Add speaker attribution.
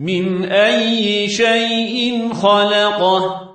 Speaker 1: من أي شيء خلقه.